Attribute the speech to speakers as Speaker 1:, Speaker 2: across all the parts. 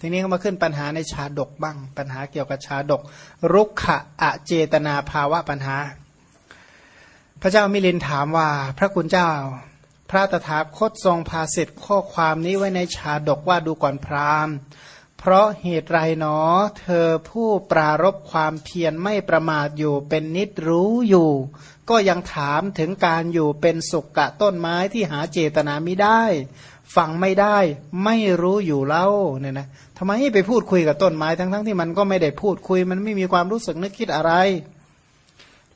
Speaker 1: ทีนี้ก็มาขึ้นปัญหาในชาดกบ้าง ปัญหาเกี่ยวกับชาดก รุกขะอเจตนาภาวะปัญหา พระเจ้ามิลินถามว่าพระคุณเจ้า พระตถาคตทรงพาสิทธิ์ข้อความนี้ไว้ในชาดกว่าดูก่อนพราหมณ์ เพราะเหตุไรหนอ เธอผู้ปรารบความเพียรไม่ประมาทอยู่เป็นนิดรู้อยู่ ก็ยังถามถึงการอยู่เป็นสุกกะต้นไม้ที่หาเจตนาไม่ได้ ฟังไม่ได้ไม่รู้อยู่เล่าเนี่ยนะทำไมไปพูดคุยกับต้นไม้ทั้งๆทที่มันก็ไม่ได้พูดคุย มันไม่มีความรู้สึกนึกคิดอะไร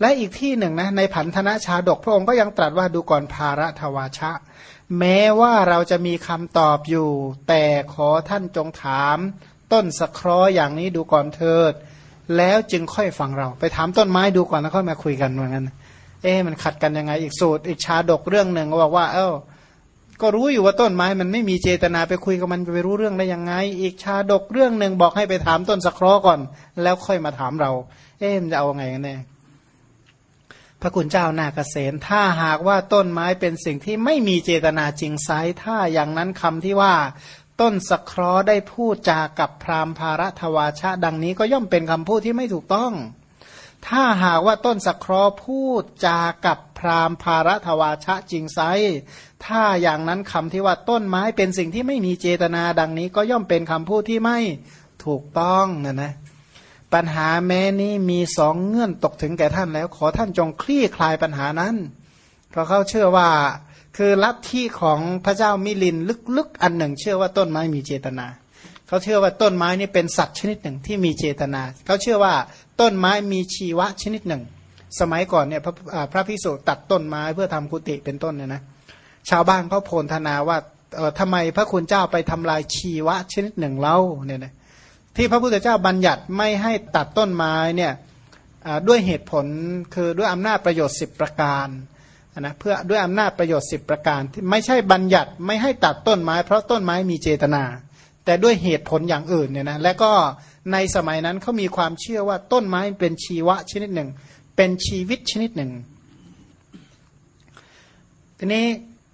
Speaker 1: และอีกที่หนึ่งนะในผันธนะชาดกพระองค์ก็ยังตรัสว่าดูก่อนภาระทวาชะ แม้ว่าเราจะมีคำตอบอยู่ แต่ขอท่านจงถาม ต้นสคราะห์อย่างนี้ดูก่อนเถิด แล้วจึงค่อยฟังเรา ไปถามต้นไม้ดูก่อนแล้วค่อยมาคุยกันเหมือนกันเอ๊มันขัดกันยังไงอีกสูตร อีกชาดกเรื่องหนึ่งก็บอกว่า เอ้า ก็รู้อยู่ว่าต้นไม้มันไม่มีเจตนาไปคุยกับมันไปรู้เรื่องได้ยังไง อีกชาดกเรื่องหนึ่งบอกให้ไปถามต้นสคราะห์ก่อน แล้วค่อยมาถามเรา เอ๊ะมันจะเอาไงกันแน่พระคุณเจ้านาเกษตถ้าหากว่าต้นไม้เป็นสิ่งที่ไม่มีเจตนาจริงไซถ้าอย่างนั้นคำที่ว่า ต้นสคราะห์ได้พูดจากับพราหมณ์ภารัทวาชะ ดังนี้ก็ย่อมเป็นคำพูดที่ไม่ถูกต้อง ถ้าหากว่าต้นสะเคราะห์พูดจากับพรามภารัทวาชะจริงไซถ้าอย่างนั้นคำที่ว่าต้นไม้เป็นสิ่งที่ไม่มีเจตนาดังนี้ ก็ย่อมเป็นคำพูดที่ไม่ถูกต้องนะนะปัญหาแม้นี้มีสองเงื่อนตกถึงแก่ท่านแล้ว ขอท่านจงคลี่คลายปัญหานั้น เพราะเขาเชื่อว่าคือลัทธิของพระเจ้ามิลินลึกๆ อันหนึ่ง เชื่อว่าต้นไม้มีเจตนา เขาเชื่อว่าต้นไม้นี่เป็นสัตว์ชนิดหนึ่งที่มีเจตนา เขาเชื่อว่าต้นไม้มีชีวะชนิดหนึ่ง สมัยก่อนเนี่ยพระพระพิสุตัดต้นไม้เพื่อทำกุฏิเป็นต้นเนี่ยนะชาวบ้านเขาโพลธนาว่าเออทำไมพระคุณเจ้าไปทำลายชีวะชนิดหนึ่งเล่าเนี่ยนะที่พระพุทธเจ้าบัญญัติไม่ให้ตัดต้นไม้เนี่ยด้วยเหตุผลคือด้วยอำนาจประโยชน์ 10 ประการนะเพื่อด้วยอำนาจประโยชน์ 10 ประการที่ไม่ใช่บัญญัติไม่ให้ตัดต้นไม้ เพราะต้นไม้มีเจตนา แต่ด้วยเหตุผลอย่างอื่นเนี่ยนะและก็ในสมัยนั้นเขามีความเชื่อว่าต้นไม้เป็นชีวะชนิดหนึ่ง เป็นชีวิตชนิดหนึ่ง ทีนี้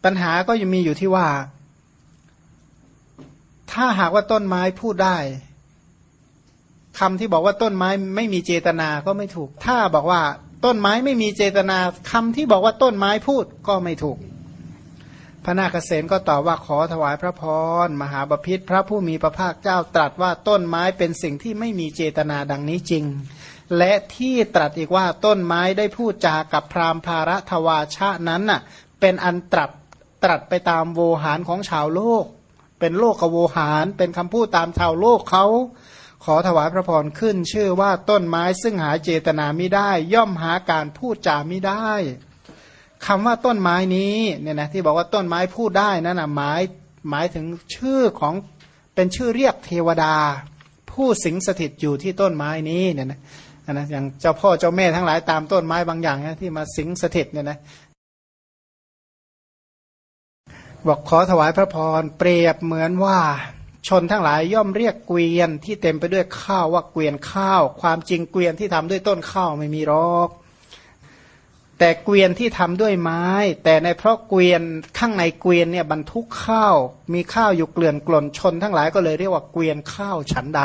Speaker 1: ปัญหาก็ยังมีอยู่ที่ว่า ถ้าหากว่าต้นไม้พูดได้คำที่บอกว่าต้นไม้ไม่มีเจตนาก็ไม่ถูก ถ้าบอกว่าต้นไม้ไม่มีเจตนาคำที่บอกว่าต้นไม้พูดก็ไม่ถูก พระนาคเษนก็ตอบว่าขอถวายพระพรมหาบพิษพระผู้มีพระภาคเจ้าตรัสว่าต้นไม้เป็นสิ่งที่ไม่มีเจตนาดังนี้จริง และที่ตรัสอีกว่าต้นไม้ได้พูดจากับพราหมณ์ภาระทวาชะนั้นน่ะเป็นอันตรัสตรัสไปตามโวหารของชาวโลก เป็นโลกกโวหาร เป็นคำพูดตามชาวโลกเขาขอถวายพระพรขึ้นชื่อว่าต้นไม้ซึ่งหาเจตนาไม่ได้ ย่อมหาการพูดจาไม่ได้ คำว่าต้นไม้นี้เนี่ยนะที่บอกว่าต้นไม้พูดได้นั่นนะหมายหมายถึงชื่อของเป็นชื่อเรียกเทวดา ผู้สิงสถิตอยู่ที่ต้นไม้นี้เนี่ยนะนะอย่างเจ้าพ่อเจ้าแม่ทั้งหลายตามต้นไม้บางอย่างนะที่มาสิงสถิตเนี่ยนะบอกขอถวายพระพรเปรียบเหมือนว่าชนทั้งหลายย่อมเรียกเกวียนที่เต็มไปด้วยข้าวว่าเกวียนข้าว ความจริงเกวียนที่ทำด้วยต้นข้าวไม่มีรอก แต่เกวียนที่ทำด้วยไม้ แต่ในเพราะเกวียนข้างในเกวียนเนี่ยบรรทุกข้าว มีข้าวอยู่เกลื่อนกล่นชน ทั้งหลายก็เลยเรียกว่าเกวียนข้าวฉันใด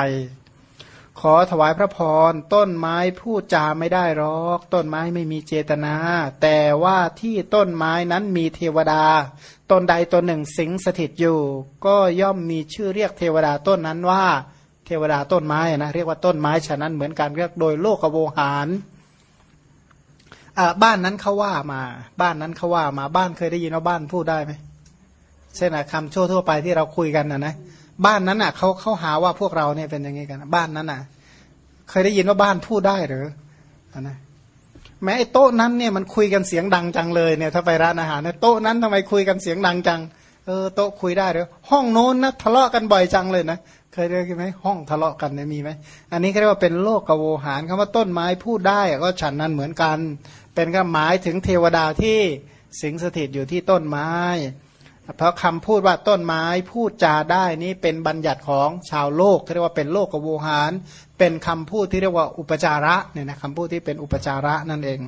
Speaker 1: ขอถวายพระพรต้นไม้พูดจาไม่ได้หรอก ต้นไม้ไม่มีเจตนา แต่ว่าที่ต้นไม้นั้นมีเทวดา ต้นใดตนหนึ่งสิงสถิตอยู่ ก็ย่อมมีชื่อเรียกเทวดาต้นนั้นว่า เทวดาต้นไม้นะเรียกว่าต้นไม้ฉะนั้นเหมือนกันเรียกโดยโลกโวหาร บ้านนั้นเขาว่ามา บ้านนั้นเขาว่ามาบ้านเคยได้ยินว่าบ้านพูดได้ไหมเช่นคำชั่วทั่วไปที่เราคุยกันนะนะบ้านนั้นอะเขาเขาหาว่าพวกเราเนี่ยเป็นยังไงกัน บ้านนั้นอะ เคยได้ยินว่าบ้านพูดได้หรือนะแม้ไอ้โต๊ะนั้นเนี่ยมันคุยกันเสียงดังจังเลยเนี่ยถ้าไปร้านอาหารเนี่ยโต๊ะนั้นทำไมคุยกันเสียงดังจังเออโต๊ะคุยได้หรือห้องโน้นนะทะเลาะกันบ่อยจังเลยนะเคยได้ยินไหมห้องทะเลาะกันเนี่ยมีไหมอันนี้เรียกว่าเป็นโลกกโวหารคำว่าต้นไม้พูดได้ก็ฉันนั้นเหมือนกัน เป็นก็หมายถึงเทวดาที่สิงสถิตอยู่ที่ต้นไม้ เพราะคำพูดว่าต้นไม้พูดจาได้นี้เป็นบัญญัติของชาวโลกเรียกว่าเป็นโลกกโวหาร เป็นคำพูดที่เรียกว่าอุปจาระเนี่ยนะคำพูดที่เป็นอุปจาระนั่นเอง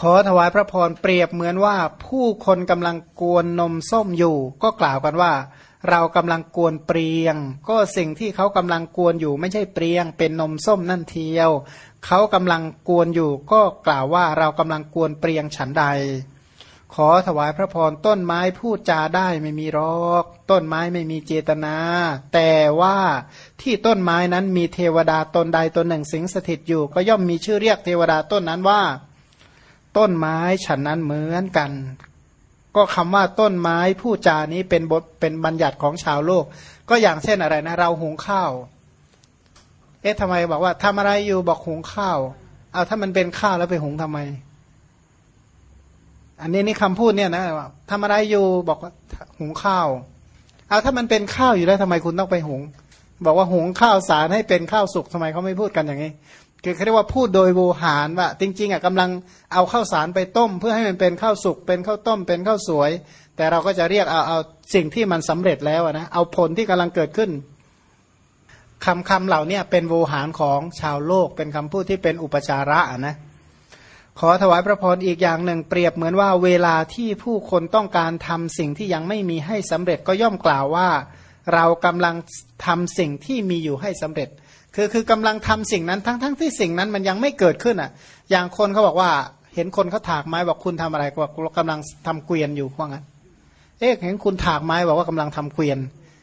Speaker 1: ขอถวายพระพรเปรียบเหมือนว่าผู้คนกำลังกวนนมส้มอยู่ ก็กล่าวกันว่า เรากำลังกวนเปรียง ก็สิ่งที่เขากำลังกวนอยู่ไม่ใช่เปรียง เป็นนมส้มนั่นเทียว เขากำลังกวนอยู่ ก็กล่าวว่าเรากำลังกวนเปรียงฉันใด ขอถวายพระพรต้นไม้พูดจาได้ไม่มีรอก ต้นไม้ไม่มีเจตนา แต่ว่าที่ต้นไม้นั้นมีเทวดาตนใดตนหนึ่งสิงสถิตอยู่ ก็ย่อมมีชื่อเรียกเทวดาต้นนั้นว่า ต้นไม้ฉันนั้นเหมือนกัน ก็คำว่าต้นไม้ผู้จานี้เป็นบทเป็นบัญญัติของชาวโลก ก็อย่างเช่นอะไรนะ เราหุงข้าว เอ๊ะทำไมบอกว่าทำอะไรอยู่บอกหุงข้าว เอาถ้ามันเป็นข้าวแล้วไปหุงทำไม อันนี้นี่คำพูดเนี่ยนะว่าทำอะไรอยู่บอกว่าหุงข้าว เอาถ้ามันเป็นข้าวอยู่แล้วทำไมคุณต้องไปหุง บอกว่าหุงข้าวสารให้เป็นข้าวสุกทำไมเขาไม่พูดกันอย่างนี้ คือเรียกว่าพูดโดยโวหารว่า จริงๆอะกำลังเอาข้าวสารไปต้ม เพื่อให้มันเป็นข้าวสุกเป็นข้าวต้มเป็นข้าวสวย แต่เราก็จะเรียกเอาเอาสิ่งที่มันสำเร็จแล้วนะเอาผลที่กำลังเกิดขึ้นคำคำเหล่านี้เป็นโวหารของชาวโลกเป็นคำพูดที่เป็นอุปจาระนะขอถวายพระพรอีกอย่างหนึ่ง เปรียบเหมือนว่าเวลาที่ผู้คนต้องการทำสิ่งที่ยังไม่มีให้สำเร็จก็ย่อมกล่าวว่า เรากำลังทำสิ่งที่มีอยู่ให้สำเร็จ คือคือกำลังทำสิ่งนั้นทั้งทั้งที่สิ่งนั้นมันยังไม่เกิดขึ้นอะ อย่างคนเขาบอกว่า เห็นคนเขาถากไม้บอกคุณทำอะไรก็บอกเรากำลังทำเกวียนอยู่ว่างั้น เอ๊ะเห็นคุณถากไม้บอกว่ากำลังทำเกวียน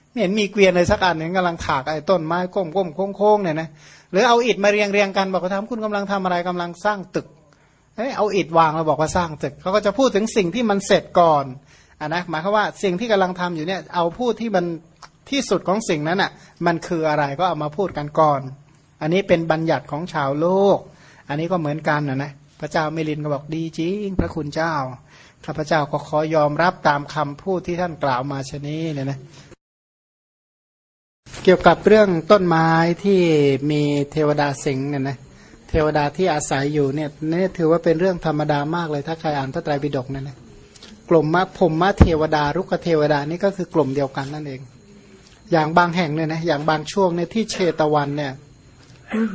Speaker 1: ไม่เห็นมีเกวียนเลยสักอันหนึ่งกำลังถากไอ้ต้นไม้ก้มก้มโค้งโค้งเนี่ยนะหรือเอาอิฐมาเรียงเรียงกันบอกว่าทำคุณกำลังทำอะไรกำลังสร้างตึกเอ้เอาอิฐวางแล้วบอกว่าสร้างตึกเขาก็จะพูดถึงสิ่งที่มันเสร็จก่อนอะนะหมายความว่าสิ่งที่กำลังทำอยู่เนี่ยเอาพูดที่มัน ที่สุดของสิ่งนั้นอะมันคืออะไรก็เอามาพูดกันก่อน อันนี้เป็นบัญญัติของชาวโลก อันนี้ก็เหมือนกันนะนะพระเจ้าเมลินก็บอกดีจริง พระคุณเจ้าข้าพเจ้าก็ขอยอมรับตามคำพูดที่ท่านกล่าวมาชนี้เนี่ยนะเกี่ยวกับเรื่องต้นไม้ที่มีเทวดาสิงเนี่ยนะเทวดาที่อาศัยอยู่เนี่ยนี่ถือว่าเป็นเรื่องธรรมดามากเลยถ้าใครอ่านพระไตรปิฎกเนี่ยนะกลุ่มมะพมมะเทวดารุกเทวดานี่ก็คือกลุ่มเดียวกันนั่นเอง อย่างบางแห่งเนี่ยนะอย่างบางช่วงเนี่ยที่เชตวันเนี่ย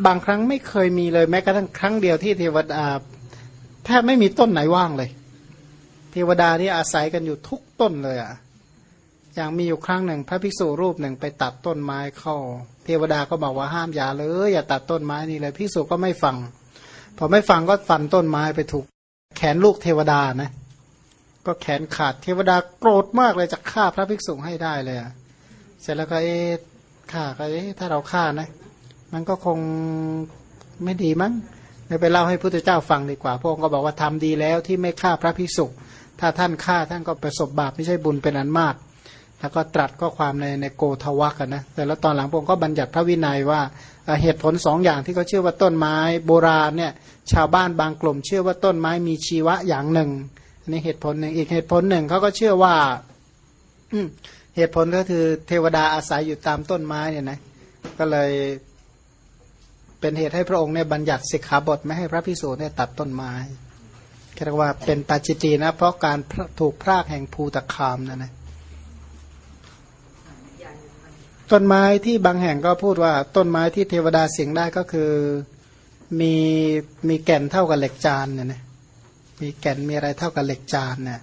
Speaker 1: บางครั้งไม่เคยมีเลยแม้กระทั่งครั้งเดียวที่เทวดาแทบไม่มีต้นไหนว่างเลย เทวดาที่อาศัยกันอยู่ทุกต้นเลยอะอย่างมีอยู่ครั้งหนึ่ง พระภิกษุรูปหนึ่งไปตัดต้นไม้เข้า เทวดาก็บอกว่าห้ามอย่าเลย อย่าตัดต้นไม้นี่เลยภิกษุก็ไม่ฟังพอไม่ฟังก็ฟันต้นไม้ไปถูกแขนลูกเทวดานะ ก็แขนขาดเทวดาโกรธมากเลยจะฆ่าพระภิกษุให้ได้เลยอะ เสร็จแล้วก็เอ๊ะฆ่าก็เอ๊ะถ้าเราฆ่านะ มันก็คงไม่ดีมั้งไม่ไปเล่าให้พุทธเจ้าฟังดีกว่า พระองค์ก็บอกว่าทำดีแล้วที่ไม่ฆ่าพระภิกษุ ถ้าท่านฆ่าท่านก็ประสบบาปไม่ใช่บุญเป็นอันมาก แล้วก็ตรัสก็ความในในโกทวักนะแต่แล้วตอนหลังพระองค์ก็บัญญัติพระวินัยว่าเหตุผลสองอย่างที่เขาเชื่อว่าต้นไม้โบราณเนี่ยชาวบ้านบางกลุ่ม เชื่อว่าต้นไม้มีชีวะอย่างหนึ่งอันนี้เหตุผลหนึ่งอีกเหตุผลหนึ่งเขาก็เชื่อว่า เหตุผลก็คือเทวดาอาศัยอยู่ตามต้นไม้เนี่ยนะก็เลยเป็นเหตุให้พระองค์เนี่ยบัญญัติสิกขาบทไม่ให้พระพิสูจน์เนี่ยตัดต้นไม้เรียกว่าเป็นปาจิตีนะ เพราะการถูกพรากแห่งภูตะคามนะนะต้นไม้ที่บางแห่งก็พูดว่าต้นไม้ที่เทวดาเสียงได้ก็คือมีมีแก่นเท่ากับเหล็กจานเนี่ยนะมีแก่นมีอะไรเท่ากับเหล็กจานเนี่ย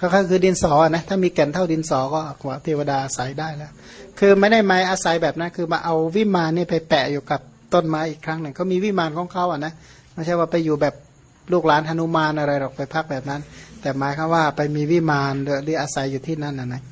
Speaker 1: ก็คือดินสอนะถ้ามีแก่นเท่าดินสอก็ว่าเทวดาอาศัยได้แล้ว คือไม่ได้ไม้อาศัยแบบนั้นคือมาเอาวิมานนี่ไปแปะอยู่กับต้นไม้อีกครั้งหนึ่งเขามีวิมานของเขาอะนะไม่ใช่ว่าไปอยู่แบบลูกหลานหนุมานอะไรหรอกไปพักแบบนั้น แต่หมายคือว่าไปมีวิมานหรืออาศัยอยู่ที่นั่นนะนะ